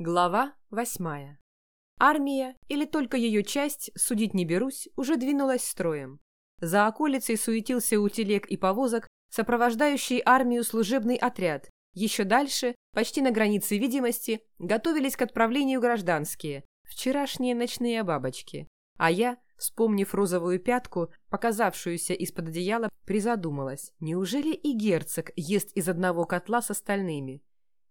Глава восьмая. Армия, или только ее часть, судить не берусь, уже двинулась строем. За околицей суетился у телег и повозок, сопровождающий армию служебный отряд. Еще дальше, почти на границе видимости, готовились к отправлению гражданские, вчерашние ночные бабочки. А я, вспомнив розовую пятку, показавшуюся из-под одеяла, призадумалась. Неужели и герцог ест из одного котла с остальными?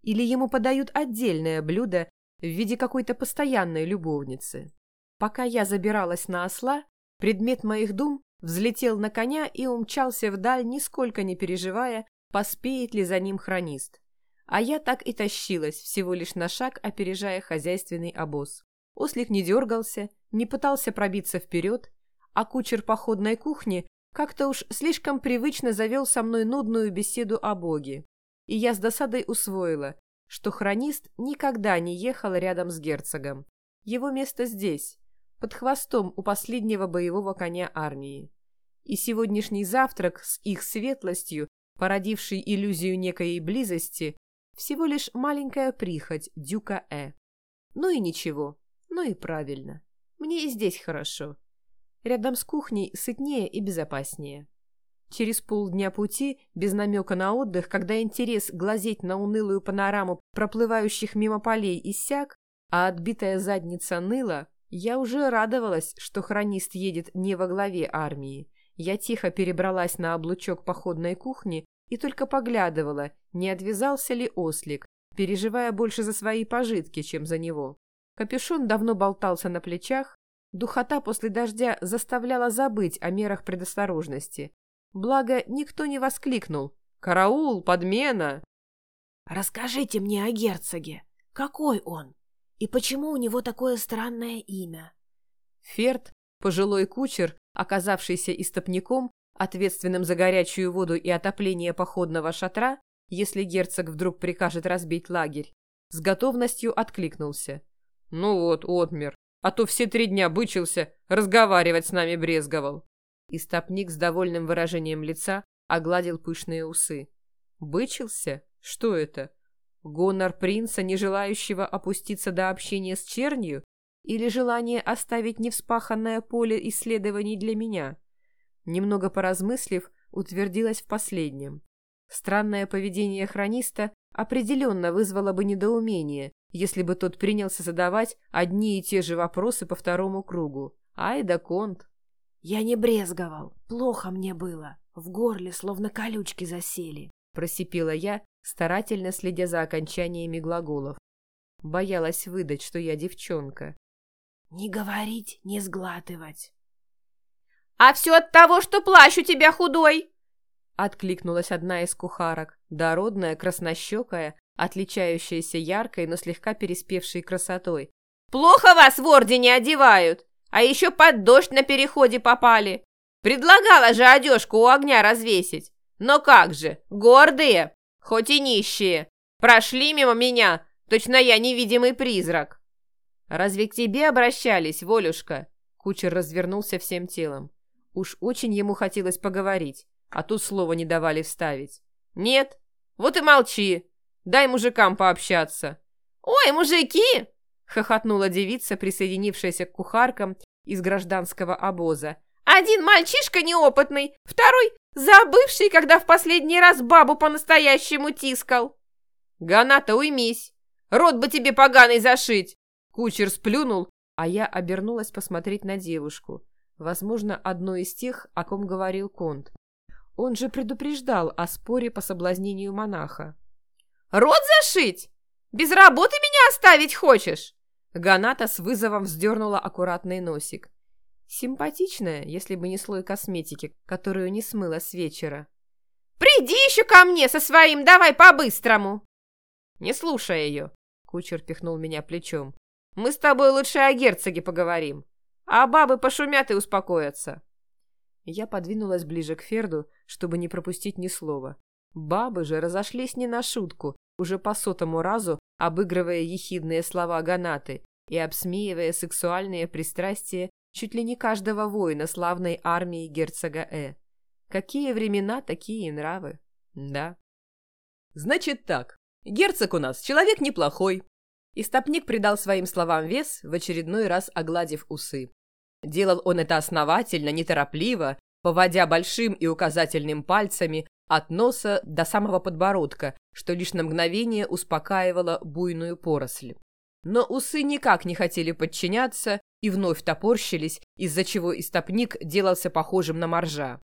Или ему подают отдельное блюдо в виде какой-то постоянной любовницы. Пока я забиралась на осла, предмет моих дум взлетел на коня и умчался вдаль, нисколько не переживая, поспеет ли за ним хронист. А я так и тащилась, всего лишь на шаг опережая хозяйственный обоз. Ослик не дергался, не пытался пробиться вперед, а кучер походной кухни как-то уж слишком привычно завел со мной нудную беседу о Боге и я с досадой усвоила, что хронист никогда не ехал рядом с герцогом. Его место здесь, под хвостом у последнего боевого коня армии. И сегодняшний завтрак с их светлостью, породивший иллюзию некой близости, всего лишь маленькая прихоть Дюка Э. Ну и ничего, ну и правильно. Мне и здесь хорошо. Рядом с кухней сытнее и безопаснее. Через полдня пути, без намека на отдых, когда интерес глазеть на унылую панораму проплывающих мимо полей иссяк, а отбитая задница ныла, я уже радовалась, что хронист едет не во главе армии. Я тихо перебралась на облучок походной кухни и только поглядывала, не отвязался ли ослик, переживая больше за свои пожитки, чем за него. Капюшон давно болтался на плечах, духота после дождя заставляла забыть о мерах предосторожности, Благо, никто не воскликнул. «Караул! Подмена!» «Расскажите мне о герцоге. Какой он? И почему у него такое странное имя?» Ферд, пожилой кучер, оказавшийся истопником, ответственным за горячую воду и отопление походного шатра, если герцог вдруг прикажет разбить лагерь, с готовностью откликнулся. «Ну вот, отмер, а то все три дня бычился, разговаривать с нами брезговал». И стопник с довольным выражением лица огладил пышные усы. Бычился? Что это? Гонор принца, не желающего опуститься до общения с чернью? Или желание оставить невспаханное поле исследований для меня? Немного поразмыслив, утвердилась в последнем. Странное поведение хрониста определенно вызвало бы недоумение, если бы тот принялся задавать одни и те же вопросы по второму кругу. Ай да конт! Я не брезговал, плохо мне было, в горле словно колючки засели. Просипела я, старательно следя за окончаниями глаголов. Боялась выдать, что я девчонка. Не говорить, не сглатывать. «А все от того, что плащ у тебя худой!» Откликнулась одна из кухарок, дородная, краснощекая, отличающаяся яркой, но слегка переспевшей красотой. «Плохо вас в ордене одевают! А еще под дождь на переходе попали. Предлагала же одежку у огня развесить. Но как же, гордые, хоть и нищие. Прошли мимо меня, точно я невидимый призрак. Разве к тебе обращались, Волюшка? Кучер развернулся всем телом. Уж очень ему хотелось поговорить, а тут слова не давали вставить. Нет, вот и молчи. Дай мужикам пообщаться. Ой, мужики! Хохотнула девица, присоединившаяся к кухаркам из гражданского обоза. «Один мальчишка неопытный, второй забывший, когда в последний раз бабу по-настоящему тискал». «Ганата, уймись! Рот бы тебе поганый зашить!» Кучер сплюнул, а я обернулась посмотреть на девушку. Возможно, одну из тех, о ком говорил Конт. Он же предупреждал о споре по соблазнению монаха. «Рот зашить? Без работы меня оставить хочешь?» Ганата с вызовом вздернула аккуратный носик. Симпатичная, если бы не слой косметики, которую не смыла с вечера. «Приди еще ко мне со своим, давай по-быстрому!» «Не слушай ее!» — кучер пихнул меня плечом. «Мы с тобой лучше о герцоге поговорим, а бабы пошумят и успокоятся!» Я подвинулась ближе к Ферду, чтобы не пропустить ни слова. Бабы же разошлись не на шутку, уже по сотому разу обыгрывая ехидные слова Ганаты и обсмеивая сексуальные пристрастия чуть ли не каждого воина славной армии герцога Э. Какие времена, такие и нравы. Да. Значит так, герцог у нас человек неплохой. Истопник придал своим словам вес, в очередной раз огладив усы. Делал он это основательно, неторопливо, поводя большим и указательным пальцами от носа до самого подбородка, что лишь на мгновение успокаивало буйную поросль. Но усы никак не хотели подчиняться и вновь топорщились, из-за чего истопник делался похожим на моржа.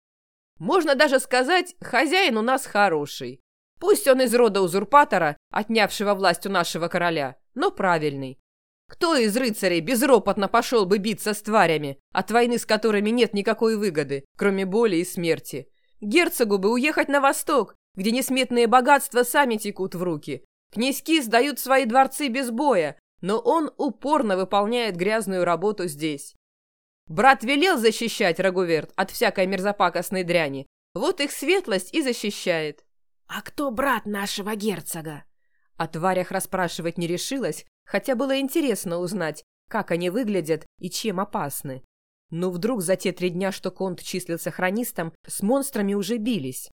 Можно даже сказать, хозяин у нас хороший. Пусть он из рода узурпатора, отнявшего власть у нашего короля, но правильный. Кто из рыцарей безропотно пошел бы биться с тварями, от войны с которыми нет никакой выгоды, кроме боли и смерти? Герцогу бы уехать на восток, где несметные богатства сами текут в руки. Князьки сдают свои дворцы без боя, но он упорно выполняет грязную работу здесь. Брат велел защищать Рагуверт от всякой мерзопакостной дряни. Вот их светлость и защищает. «А кто брат нашего герцога?» О тварях расспрашивать не решилась, хотя было интересно узнать, как они выглядят и чем опасны. Но вдруг за те три дня, что Конт числился хронистом, с монстрами уже бились.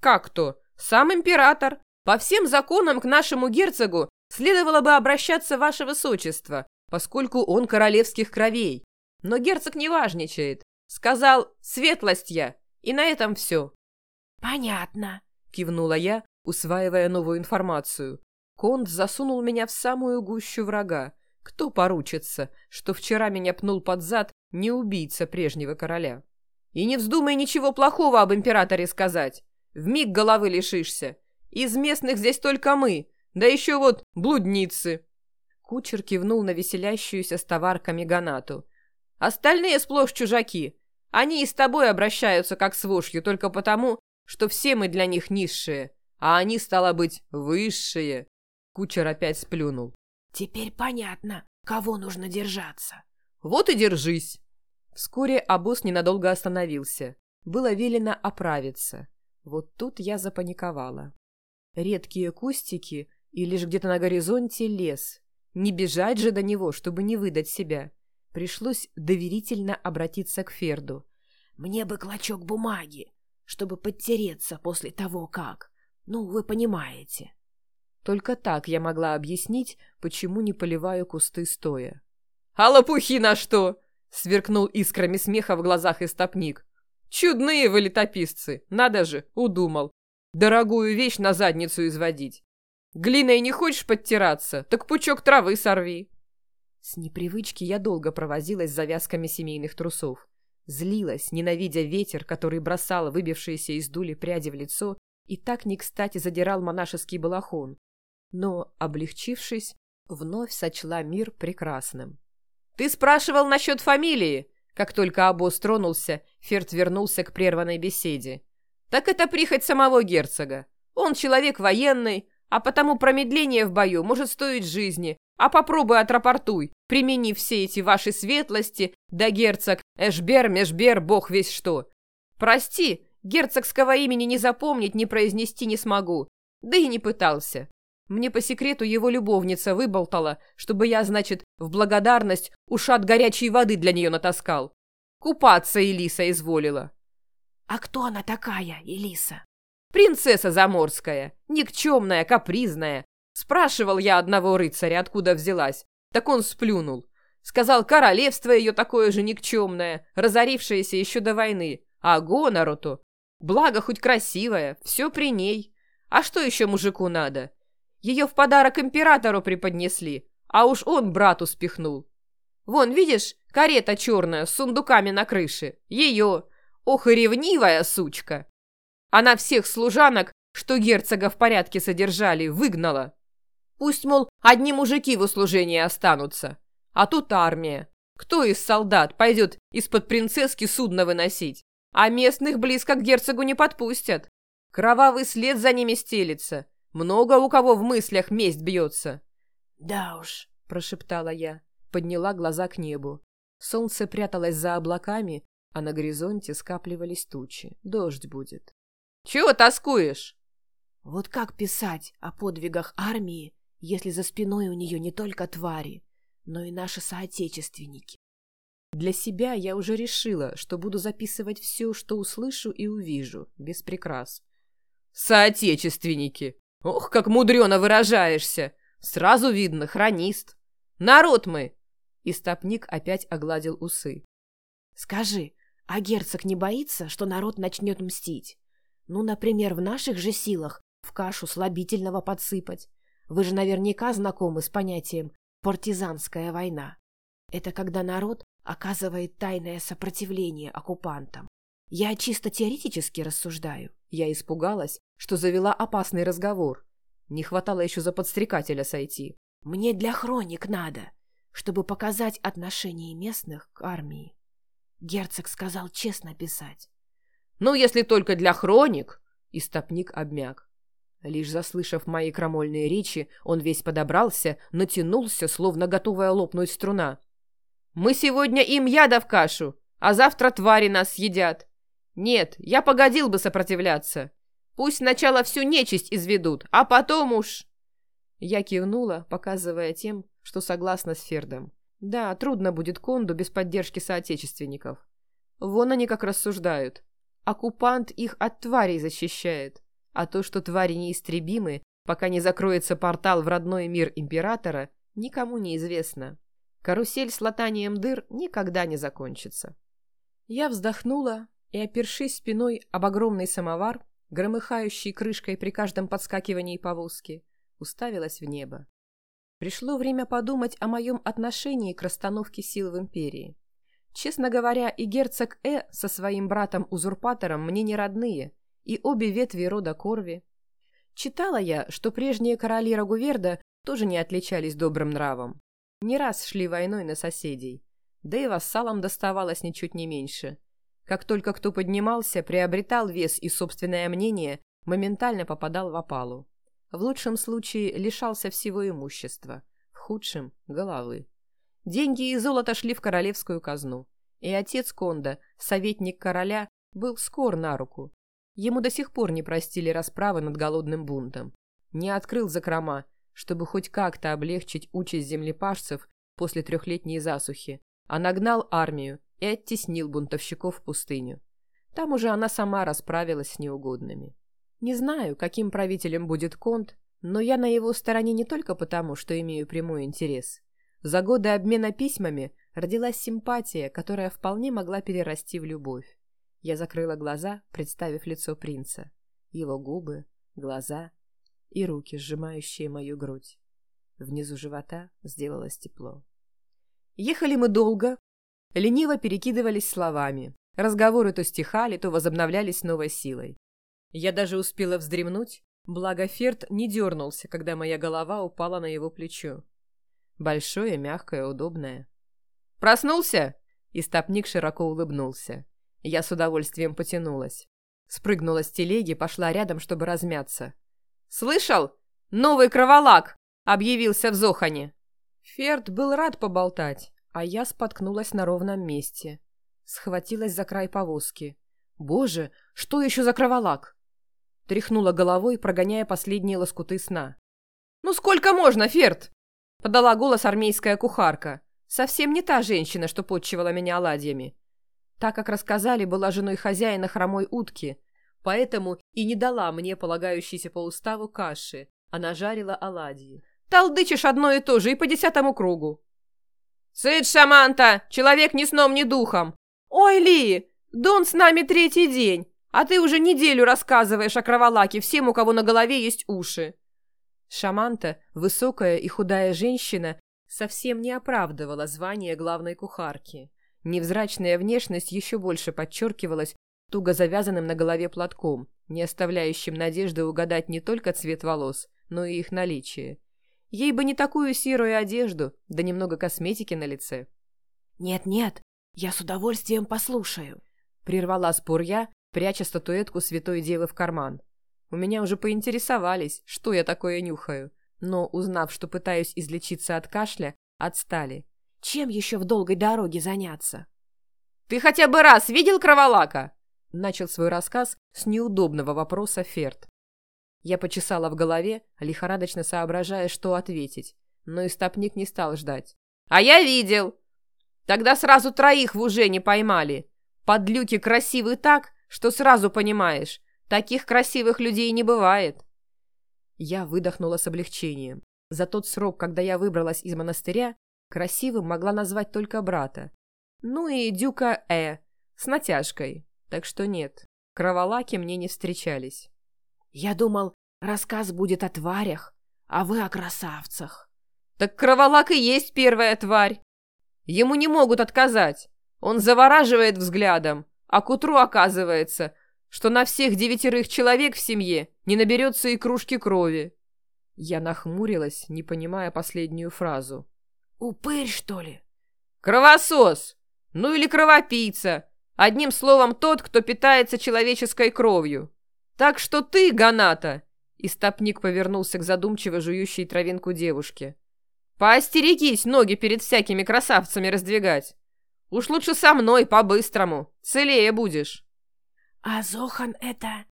«Как то? Сам император. По всем законам к нашему герцогу следовало бы обращаться ваше высочество, поскольку он королевских кровей. Но герцог не важничает. Сказал «светлость я», и на этом все. «Понятно», — кивнула я, усваивая новую информацию. Конт засунул меня в самую гущу врага. Кто поручится, что вчера меня пнул под зад не убийца прежнего короля? И не вздумай ничего плохого об императоре сказать. В миг головы лишишься. Из местных здесь только мы, да еще вот блудницы. Кучер кивнул на веселящуюся с товарками Ганату. Остальные сплошь чужаки. Они и с тобой обращаются как с вошью только потому, что все мы для них низшие, а они, стало быть, высшие. Кучер опять сплюнул. Теперь понятно, кого нужно держаться. Вот и держись. Вскоре обоз ненадолго остановился. Было велено оправиться. Вот тут я запаниковала. Редкие кустики и лишь где-то на горизонте лес. Не бежать же до него, чтобы не выдать себя. Пришлось доверительно обратиться к Ферду. «Мне бы клочок бумаги, чтобы подтереться после того, как... Ну, вы понимаете». Только так я могла объяснить, почему не поливаю кусты стоя. «А лопухи на что?» — сверкнул искрами смеха в глазах истопник. «Чудные вы летописцы! Надо же, удумал. Дорогую вещь на задницу изводить. Глиной не хочешь подтираться, так пучок травы сорви». С непривычки я долго провозилась с завязками семейных трусов. Злилась, ненавидя ветер, который бросал выбившиеся из дули пряди в лицо и так не кстати задирал монашеский балахон. Но, облегчившись, вновь сочла мир прекрасным. «Ты спрашивал насчет фамилии?» Как только обоз тронулся, Ферд вернулся к прерванной беседе. «Так это прихоть самого герцога. Он человек военный, а потому промедление в бою может стоить жизни, а попробуй отрапортуй, примени все эти ваши светлости, да герцог Эшбер, Межбер, бог весь что. Прости, герцогского имени не запомнить, не произнести не смогу. Да и не пытался. Мне по секрету его любовница выболтала, чтобы я, значит, в благодарность ушат горячей воды для нее натаскал. Купаться Элиса изволила. «А кто она такая, Элиса?» «Принцесса заморская, никчемная, капризная, Спрашивал я одного рыцаря, откуда взялась. Так он сплюнул. Сказал, королевство ее такое же никчемное, разорившееся еще до войны. А гонору-то? Благо, хоть красивая, все при ней. А что еще мужику надо? Ее в подарок императору преподнесли, а уж он брату спихнул. Вон, видишь, карета черная с сундуками на крыше. Ее. Ох и ревнивая сучка. Она всех служанок, что герцога в порядке содержали, выгнала. Пусть, мол, одни мужики в услужении останутся. А тут армия. Кто из солдат пойдет из-под принцесски судно выносить? А местных близко к герцогу не подпустят. Кровавый след за ними стелится. Много у кого в мыслях месть бьется. «Да уж», — прошептала я, подняла глаза к небу. Солнце пряталось за облаками, а на горизонте скапливались тучи. Дождь будет. «Чего тоскуешь?» «Вот как писать о подвигах армии если за спиной у нее не только твари, но и наши соотечественники. Для себя я уже решила, что буду записывать все, что услышу и увижу, без прикрас. «Соотечественники! Ох, как мудрено выражаешься! Сразу видно, хронист. Народ мы!» Истопник опять огладил усы. «Скажи, а герцог не боится, что народ начнет мстить? Ну, например, в наших же силах в кашу слабительного подсыпать. Вы же наверняка знакомы с понятием «партизанская война». Это когда народ оказывает тайное сопротивление оккупантам. Я чисто теоретически рассуждаю. Я испугалась, что завела опасный разговор. Не хватало еще за подстрекателя сойти. Мне для хроник надо, чтобы показать отношение местных к армии. Герцог сказал честно писать. «Ну, если только для хроник!» Истопник обмяк. Лишь заслышав мои крамольные речи, он весь подобрался, натянулся, словно готовая лопнуть струна. «Мы сегодня им яда в кашу, а завтра твари нас съедят. Нет, я погодил бы сопротивляться. Пусть сначала всю нечисть изведут, а потом уж...» Я кивнула, показывая тем, что согласна с Фердом. Да, трудно будет Конду без поддержки соотечественников. Вон они как рассуждают. Оккупант их от тварей защищает. А то, что твари неистребимы, пока не закроется портал в родной мир Императора, никому не известно. Карусель с латанием дыр никогда не закончится. Я вздохнула и, опершись спиной об огромный самовар, громыхающий крышкой при каждом подскакивании повозки, уставилась в небо. Пришло время подумать о моем отношении к расстановке сил в Империи. Честно говоря, и герцог Э со своим братом-узурпатором мне не родные – и обе ветви рода Корви. Читала я, что прежние короли Рагуверда тоже не отличались добрым нравом. Не раз шли войной на соседей, да и вассалам доставалось ничуть не меньше. Как только кто поднимался, приобретал вес и собственное мнение, моментально попадал в опалу. В лучшем случае лишался всего имущества, в худшем – головы. Деньги и золото шли в королевскую казну, и отец Конда, советник короля, был скор на руку, Ему до сих пор не простили расправы над голодным бунтом. Не открыл закрома, чтобы хоть как-то облегчить участь землепашцев после трехлетней засухи, а нагнал армию и оттеснил бунтовщиков в пустыню. Там уже она сама расправилась с неугодными. Не знаю, каким правителем будет Конт, но я на его стороне не только потому, что имею прямой интерес. За годы обмена письмами родилась симпатия, которая вполне могла перерасти в любовь. Я закрыла глаза, представив лицо принца. Его губы, глаза и руки, сжимающие мою грудь. Внизу живота сделалось тепло. Ехали мы долго, лениво перекидывались словами. Разговоры то стихали, то возобновлялись новой силой. Я даже успела вздремнуть, благо Ферд не дернулся, когда моя голова упала на его плечо. Большое, мягкое, удобное. «Проснулся?» Истопник широко улыбнулся. Я с удовольствием потянулась. Спрыгнула с телеги, пошла рядом, чтобы размяться. «Слышал? Новый кроволак!» — объявился в Зохане. Ферд был рад поболтать, а я споткнулась на ровном месте. Схватилась за край повозки. «Боже, что еще за кроволак?» Тряхнула головой, прогоняя последние лоскуты сна. «Ну сколько можно, Ферд?» — подала голос армейская кухарка. Совсем не та женщина, что подчивала меня оладьями. Так как рассказали, была женой хозяина хромой утки, поэтому и не дала мне полагающейся по уставу каши, а нажарила оладьи. Толдычишь одно и то же и по десятому кругу. «Сыдь, Шаманта! Человек ни сном, ни духом!» «Ой, Ли! Дон с нами третий день, а ты уже неделю рассказываешь о кроволаке всем, у кого на голове есть уши!» Шаманта, высокая и худая женщина, совсем не оправдывала звание главной кухарки. Невзрачная внешность еще больше подчеркивалась туго завязанным на голове платком, не оставляющим надежды угадать не только цвет волос, но и их наличие. Ей бы не такую серую одежду, да немного косметики на лице. «Нет-нет, я с удовольствием послушаю», — прервала спор я, пряча статуэтку святой девы в карман. У меня уже поинтересовались, что я такое нюхаю, но, узнав, что пытаюсь излечиться от кашля, отстали. Чем еще в долгой дороге заняться? «Ты хотя бы раз видел кроволака?» Начал свой рассказ с неудобного вопроса Ферд. Я почесала в голове, лихорадочно соображая, что ответить, но истопник не стал ждать. «А я видел! Тогда сразу троих в уже не поймали. Подлюки красивы так, что сразу понимаешь, таких красивых людей не бывает». Я выдохнула с облегчением. За тот срок, когда я выбралась из монастыря, красивым могла назвать только брата. Ну и дюка Э, с натяжкой. Так что нет, кроволаки мне не встречались. Я думал, рассказ будет о тварях, а вы о красавцах. Так кроволак и есть первая тварь. Ему не могут отказать. Он завораживает взглядом, а к утру оказывается, что на всех девятерых человек в семье не наберется и кружки крови. Я нахмурилась, не понимая последнюю фразу. «Упырь, что ли?» «Кровосос! Ну или кровопийца! Одним словом, тот, кто питается человеческой кровью. Так что ты, Ганата!» И стопник повернулся к задумчиво жующей травинку девушке. «Поостерегись ноги перед всякими красавцами раздвигать. Уж лучше со мной, по-быстрому. Целее будешь». «А Зохан это...»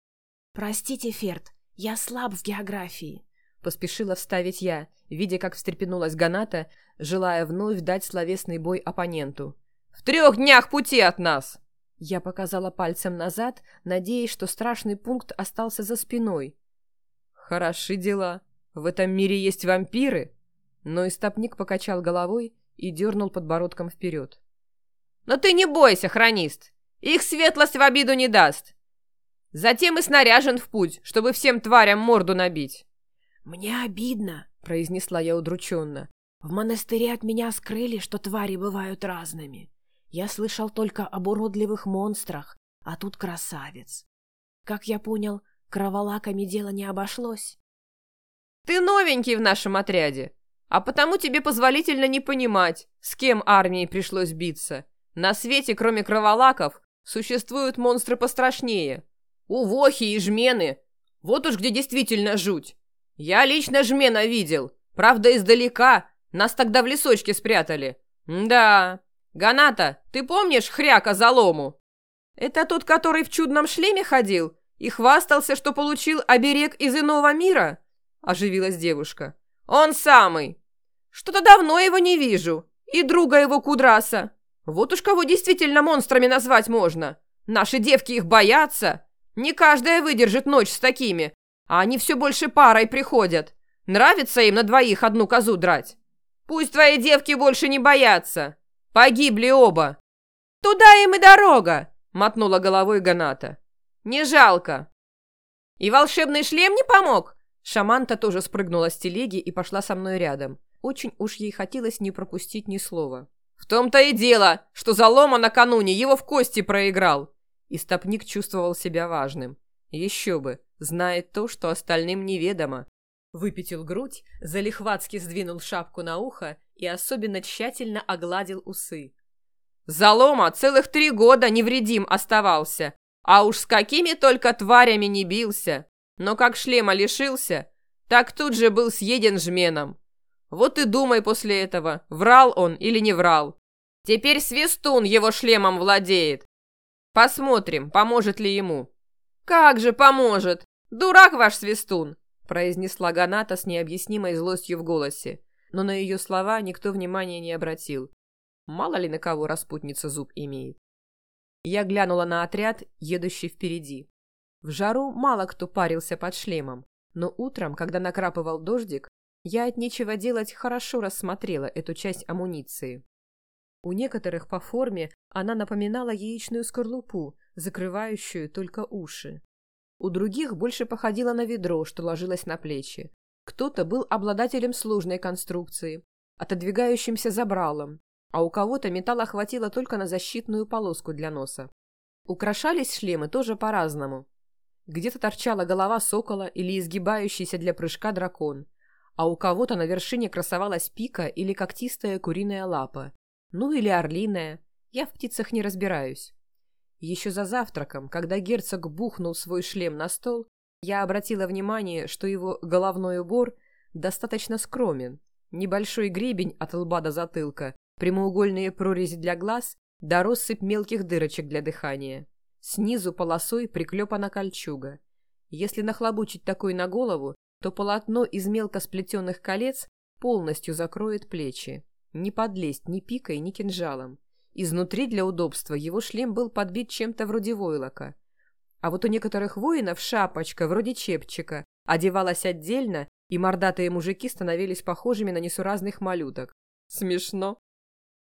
«Простите, Ферд, я слаб в географии», — поспешила вставить я, видя, как встрепенулась Ганата, желая вновь дать словесный бой оппоненту. «В трех днях пути от нас!» Я показала пальцем назад, надеясь, что страшный пункт остался за спиной. «Хороши дела. В этом мире есть вампиры?» Но истопник покачал головой и дернул подбородком вперед. «Но ты не бойся, хронист. Их светлость в обиду не даст. Затем и снаряжен в путь, чтобы всем тварям морду набить». «Мне обидно», — произнесла я удрученно. «В монастыре от меня скрыли, что твари бывают разными. Я слышал только об уродливых монстрах, а тут красавец. Как я понял, кроволаками дело не обошлось». «Ты новенький в нашем отряде, а потому тебе позволительно не понимать, с кем армии пришлось биться. На свете, кроме кроволаков, существуют монстры пострашнее. Увохи и жмены. Вот уж где действительно жуть. Я лично жмена видел. Правда, издалека. Нас тогда в лесочке спрятали. Да. Ганата, ты помнишь хряка залому? Это тот, который в чудном шлеме ходил и хвастался, что получил оберег из иного мира? Оживилась девушка. Он самый. Что-то давно его не вижу. И друга его Кудраса. Вот уж кого действительно монстрами назвать можно. Наши девки их боятся. Не каждая выдержит ночь с такими. А они все больше парой приходят. Нравится им на двоих одну козу драть. Пусть твои девки больше не боятся. Погибли оба. Туда им и дорога, мотнула головой Ганата. Не жалко. И волшебный шлем не помог? Шаманта тоже спрыгнула с телеги и пошла со мной рядом. Очень уж ей хотелось не пропустить ни слова. «В том-то и дело, что Залома накануне его в кости проиграл!» И стопник чувствовал себя важным. Еще бы, знает то, что остальным неведомо. Выпятил грудь, залихватски сдвинул шапку на ухо и особенно тщательно огладил усы. «Залома целых три года невредим оставался, а уж с какими только тварями не бился. Но как шлема лишился, так тут же был съеден жменом. Вот и думай после этого, врал он или не врал. Теперь Свистун его шлемом владеет. Посмотрим, поможет ли ему. Как же поможет? Дурак ваш Свистун, произнесла Ганата с необъяснимой злостью в голосе. Но на ее слова никто внимания не обратил. Мало ли на кого распутница зуб имеет. Я глянула на отряд, едущий впереди. В жару мало кто парился под шлемом, но утром, когда накрапывал дождик, я от нечего делать хорошо рассмотрела эту часть амуниции. У некоторых по форме она напоминала яичную скорлупу, закрывающую только уши. У других больше походила на ведро, что ложилось на плечи. Кто-то был обладателем сложной конструкции, отодвигающимся забралом, а у кого-то металла хватило только на защитную полоску для носа. Украшались шлемы тоже по-разному. Где-то торчала голова сокола или изгибающийся для прыжка дракон, а у кого-то на вершине красовалась пика или когтистая куриная лапа, ну или орлиная, я в птицах не разбираюсь. Еще за завтраком, когда герцог бухнул свой шлем на стол, я обратила внимание, что его головной убор достаточно скромен. Небольшой гребень от лба до затылка, прямоугольные прорези для глаз да россыпь мелких дырочек для дыхания. Снизу полосой приклепана кольчуга. Если нахлобучить такой на голову, то полотно из мелко сплетенных колец полностью закроет плечи. Не подлезть ни пикой, ни кинжалом. Изнутри для удобства его шлем был подбит чем-то вроде войлока. А вот у некоторых воинов шапочка, вроде чепчика, одевалась отдельно и мордатые мужики становились похожими на несуразных малюток. Смешно.